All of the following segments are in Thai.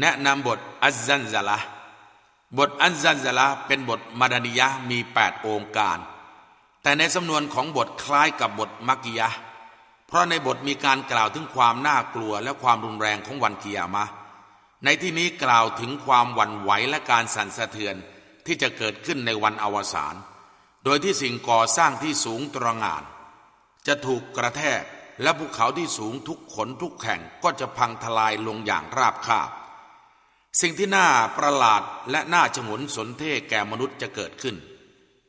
แนะนำบทอัซซันซาละบทอัซซันซาละเป็นบทมาดานิยะมี 8 โองการ แต่ในสำนวนของบทคล้ายกับบทมักกิยะเพราะในบทมีการกล่าวถึงความน่ากลัวและความรุนแรงของวันกิยามะ ในที่นี้กล่าวถึงความหวั่นไหวและการสั่นสะเทือนที่จะเกิดขึ้นในวันอวสานโดยที่สิ่งก่อสร้างที่สูงตระหง่าน จะถูกกระแทกและภูเขาที่สูงทุกขนทุกแห่งก็จะพังทลายลงอย่างราบคาบ สิ่งที่น่าประหลาดและน่าฉงนสนเท่แก่มนุษย์จะเกิดขึ้น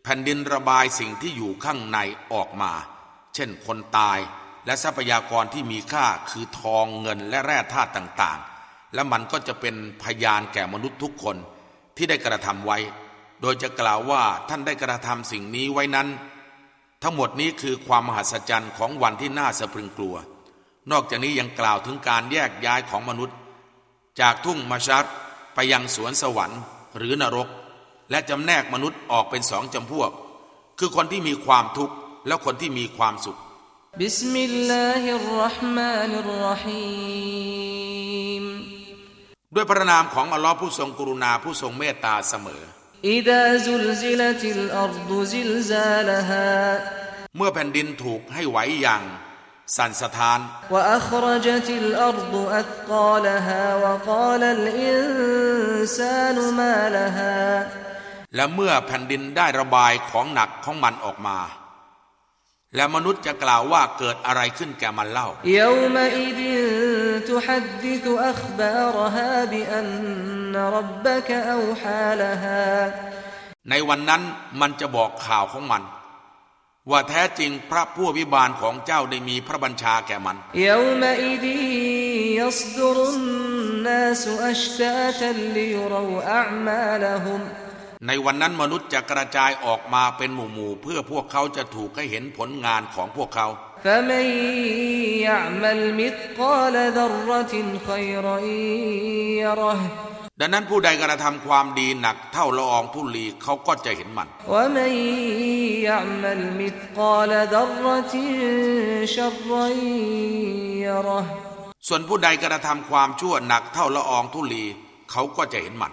แผ่นดินระบายสิ่งที่อยู่ข้างในออกมา เช่นคนตายและทรัพยากรที่มีค่าคือทองเงินและแร่ธาตุต่างๆ และมันก็จะเป็นพยานแก่มนุษย์ทุกคนที่ได้กระทำไว้ โดยจะกล่าวว่าท่านได้กระทำสิ่งนี้ไว้นั้น ทั้งหมดนี้คือความมหัศจรรย์ของวันที่น่าสะพรึงกลัว นอกจากนี้ยังกล่าวถึงการแยกย้ายของมนุษย์ จากทุ่งมาชัดไปยังสวนสวรรค์ หรือนรก และจำแนกมนุษย์ออกเป็นสองจำพวก คือคนที่มีความทุกข์และคนที่มีความสุขบิสมิลลาฮิรเราะห์มานิรเราะฮีมด้วยพระนามของอัลลอฮ์ผู้ทรงกรุณาผู้ทรงเมตตาเสมออิดาซุลซิลติลอัรดุซิลซาลฮาเมื่อแผ่นดินถูกให้ไหวอย่าง สั่นสะท้านและเมื่อแผ่นดินได้ระบายของหนักของมันออกมา และมนุษย์จะกล่าวว่าเกิดอะไรขึ้นแก่มันเล่า ในวันนั้นมันจะบอกข่าวของมัน ว่าแท้จริงพระผู้อภิบาลของเจ้าได้มีพระบัญชาแก่มัน يومئذ يصدر الناس أشتاتا ليروا أعمالهم ในวันนั้นมนุษย์จะกระจายออกมาเป็นหมู่ๆเพื่อพวกเขาจะถูกให้เห็นผลงานของพวกเขา فمن يعمل مثقال ذرة خيرا يره ดังนั้นผู้ใดกระทำความดีหนักเท่าละอองธุลีเขาก็จะเห็นมัน ส่วนผู้ใดกระทำความชั่วหนักเท่าละอองธุลีเขาก็จะเห็นมัน